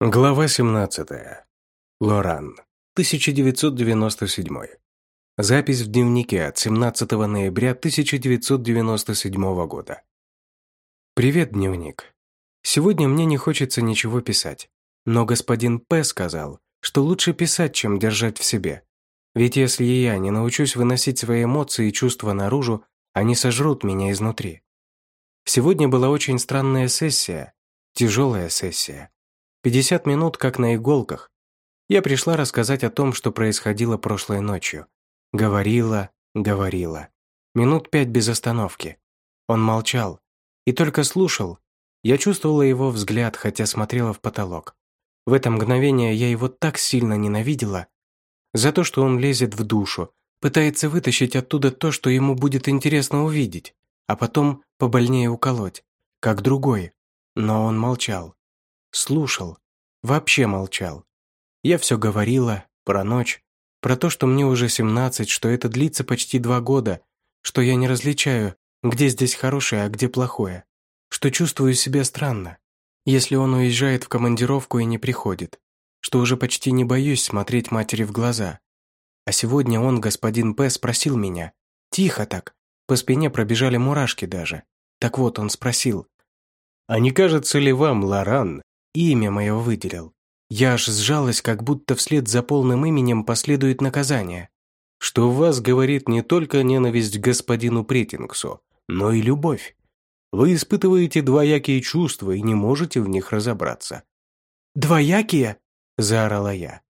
Глава 17. Лоран. 1997. Запись в дневнике от 17 ноября 1997 года. Привет, дневник. Сегодня мне не хочется ничего писать, но господин П. сказал, что лучше писать, чем держать в себе. Ведь если я не научусь выносить свои эмоции и чувства наружу, они сожрут меня изнутри. Сегодня была очень странная сессия, тяжелая сессия 50 минут как на иголках. Я пришла рассказать о том, что происходило прошлой ночью. Говорила, говорила. Минут пять без остановки. Он молчал. И только слушал. Я чувствовала его взгляд, хотя смотрела в потолок. В это мгновение я его так сильно ненавидела. За то, что он лезет в душу, пытается вытащить оттуда то, что ему будет интересно увидеть, а потом побольнее уколоть, как другой. Но он молчал. Слушал. Вообще молчал. Я все говорила про ночь, про то, что мне уже 17, что это длится почти два года, что я не различаю, где здесь хорошее, а где плохое, что чувствую себя странно, если он уезжает в командировку и не приходит, что уже почти не боюсь смотреть матери в глаза. А сегодня он, господин П, спросил меня, тихо так, по спине пробежали мурашки даже. Так вот, он спросил, «А не кажется ли вам, Лоран, имя мое выделил. Я аж сжалась, как будто вслед за полным именем последует наказание. Что в вас говорит не только ненависть к господину Претингсу, но и любовь. Вы испытываете двоякие чувства и не можете в них разобраться. «Двоякие?» – заорала я,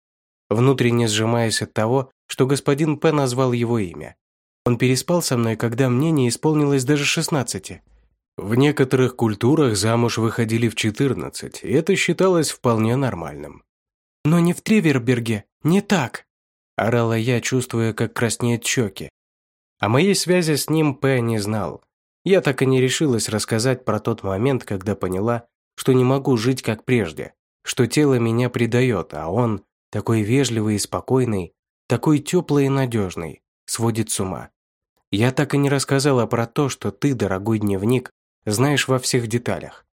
внутренне сжимаясь от того, что господин П. назвал его имя. Он переспал со мной, когда мне не исполнилось даже шестнадцати. В некоторых культурах замуж выходили в 14, и это считалось вполне нормальным. «Но не в Треверберге, не так!» – орала я, чувствуя, как краснеют щеки. О моей связи с ним П. не знал. Я так и не решилась рассказать про тот момент, когда поняла, что не могу жить как прежде, что тело меня предает, а он, такой вежливый и спокойный, такой теплый и надежный, сводит с ума. Я так и не рассказала про то, что ты, дорогой дневник, знаешь во всех деталях.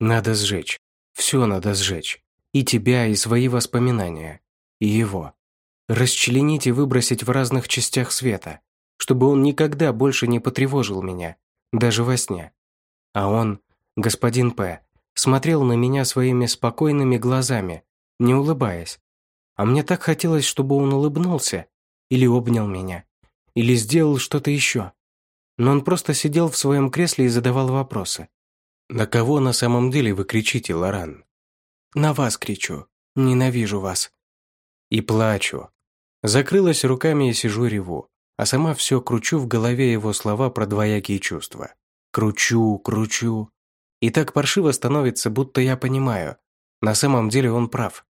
Надо сжечь. Все надо сжечь. И тебя, и свои воспоминания. И его. Расчленить и выбросить в разных частях света, чтобы он никогда больше не потревожил меня, даже во сне. А он, господин П., смотрел на меня своими спокойными глазами, не улыбаясь. А мне так хотелось, чтобы он улыбнулся, или обнял меня, или сделал что-то еще но он просто сидел в своем кресле и задавал вопросы. «На кого на самом деле вы кричите, Лоран?» «На вас кричу. Ненавижу вас». И плачу. Закрылась руками и сижу реву, а сама все кручу в голове его слова про двоякие чувства. Кручу, кручу. И так паршиво становится, будто я понимаю. На самом деле он прав.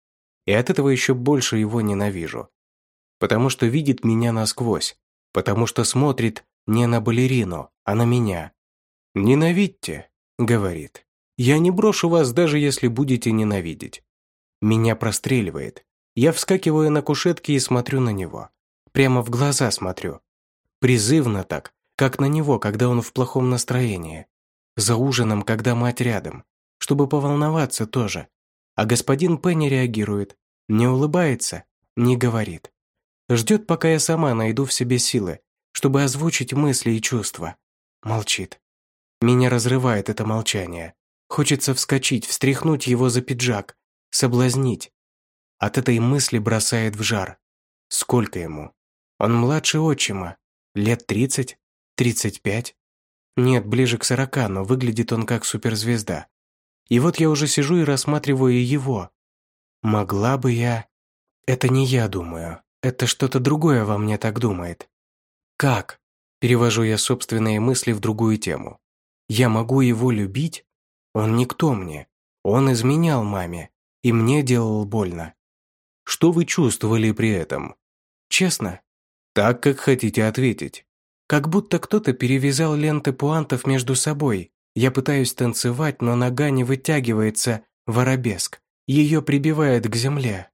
И от этого еще больше его ненавижу. Потому что видит меня насквозь. Потому что смотрит не на балерину, а на меня. «Ненавидьте», — говорит. «Я не брошу вас, даже если будете ненавидеть». Меня простреливает. Я вскакиваю на кушетке и смотрю на него. Прямо в глаза смотрю. Призывно так, как на него, когда он в плохом настроении. За ужином, когда мать рядом. Чтобы поволноваться тоже. А господин П не реагирует, не улыбается, не говорит. Ждет, пока я сама найду в себе силы, чтобы озвучить мысли и чувства. Молчит. Меня разрывает это молчание. Хочется вскочить, встряхнуть его за пиджак, соблазнить. От этой мысли бросает в жар. Сколько ему? Он младше отчима. Лет тридцать? Тридцать пять? Нет, ближе к сорока, но выглядит он как суперзвезда. И вот я уже сижу и рассматриваю его. Могла бы я... Это не я думаю. Это что-то другое во мне так думает. Как? Перевожу я собственные мысли в другую тему. Я могу его любить? Он никто мне. Он изменял маме, и мне делал больно. Что вы чувствовали при этом? Честно? Так, как хотите ответить. Как будто кто-то перевязал ленты пуантов между собой. Я пытаюсь танцевать, но нога не вытягивается в. Ее прибивает к земле.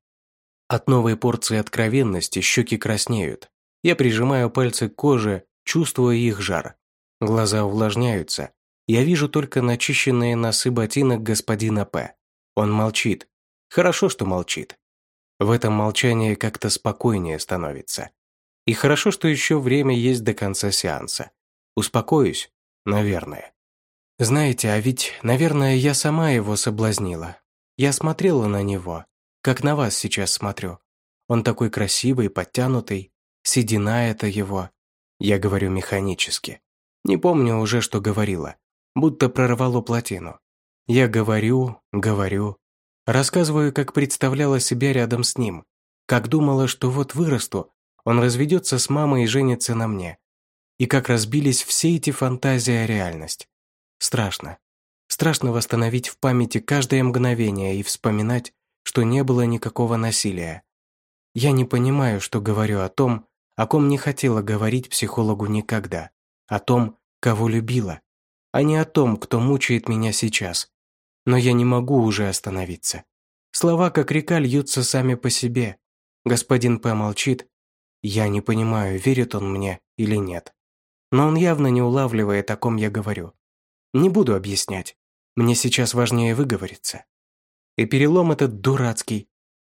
От новой порции откровенности щеки краснеют. Я прижимаю пальцы к коже, чувствуя их жар. Глаза увлажняются. Я вижу только начищенные носы ботинок господина П. Он молчит. Хорошо, что молчит. В этом молчании как-то спокойнее становится. И хорошо, что еще время есть до конца сеанса. Успокоюсь? Наверное. Знаете, а ведь, наверное, я сама его соблазнила. Я смотрела на него, как на вас сейчас смотрю. Он такой красивый, подтянутый, седина это его. Я говорю механически. Не помню уже, что говорила. Будто прорвало плотину. Я говорю, говорю. Рассказываю, как представляла себя рядом с ним. Как думала, что вот вырасту, он разведется с мамой и женится на мне. И как разбились все эти фантазии о реальность. Страшно. Страшно восстановить в памяти каждое мгновение и вспоминать, что не было никакого насилия. Я не понимаю, что говорю о том, о ком не хотела говорить психологу никогда, о том, кого любила, а не о том, кто мучает меня сейчас. Но я не могу уже остановиться. Слова, как река, льются сами по себе. Господин П. молчит. Я не понимаю, верит он мне или нет. Но он явно не улавливает, о ком я говорю. Не буду объяснять. Мне сейчас важнее выговориться. И перелом этот дурацкий.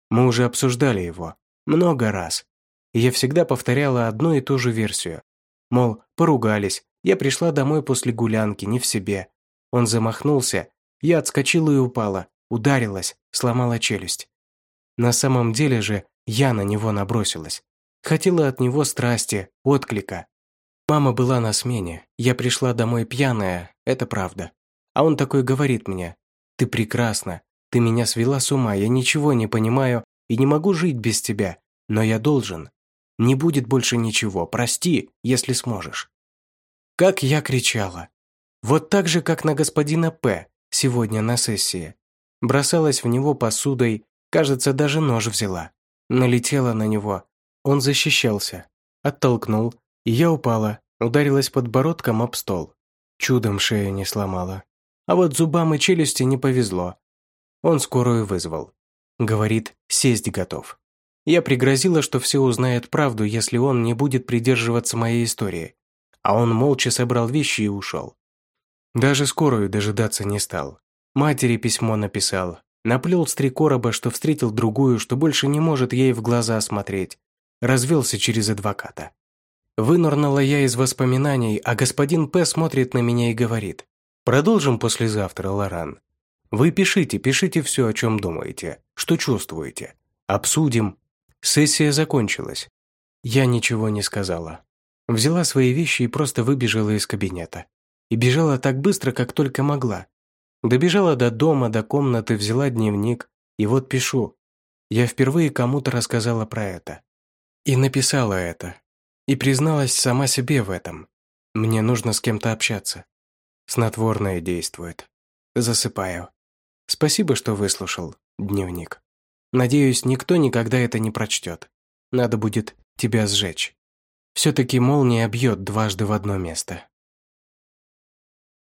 Мы уже обсуждали его. Много раз. Я всегда повторяла одну и ту же версию. Мол, поругались, я пришла домой после гулянки, не в себе. Он замахнулся, я отскочила и упала, ударилась, сломала челюсть. На самом деле же я на него набросилась. Хотела от него страсти, отклика. Мама была на смене, я пришла домой пьяная, это правда. А он такой говорит мне, «Ты прекрасна, ты меня свела с ума, я ничего не понимаю и не могу жить без тебя, но я должен. Не будет больше ничего, прости, если сможешь». Как я кричала. Вот так же, как на господина П. сегодня на сессии. Бросалась в него посудой, кажется, даже нож взяла. Налетела на него. Он защищался. Оттолкнул, и я упала, ударилась подбородком об стол. Чудом шею не сломала. А вот зубам и челюсти не повезло. Он скорую вызвал. Говорит, сесть готов. Я пригрозила, что все узнают правду, если он не будет придерживаться моей истории. А он молча собрал вещи и ушел. Даже скорую дожидаться не стал. Матери письмо написал. Наплел с три короба, что встретил другую, что больше не может ей в глаза смотреть. Развелся через адвоката. Вынырнула я из воспоминаний, а господин П. смотрит на меня и говорит. «Продолжим послезавтра, Лоран. Вы пишите, пишите все, о чем думаете, что чувствуете. Обсудим, Сессия закончилась. Я ничего не сказала. Взяла свои вещи и просто выбежала из кабинета. И бежала так быстро, как только могла. Добежала до дома, до комнаты, взяла дневник, и вот пишу. Я впервые кому-то рассказала про это. И написала это. И призналась сама себе в этом. Мне нужно с кем-то общаться. Снотворное действует. Засыпаю. Спасибо, что выслушал, дневник. Надеюсь, никто никогда это не прочтет. Надо будет тебя сжечь. Все-таки молния бьет дважды в одно место.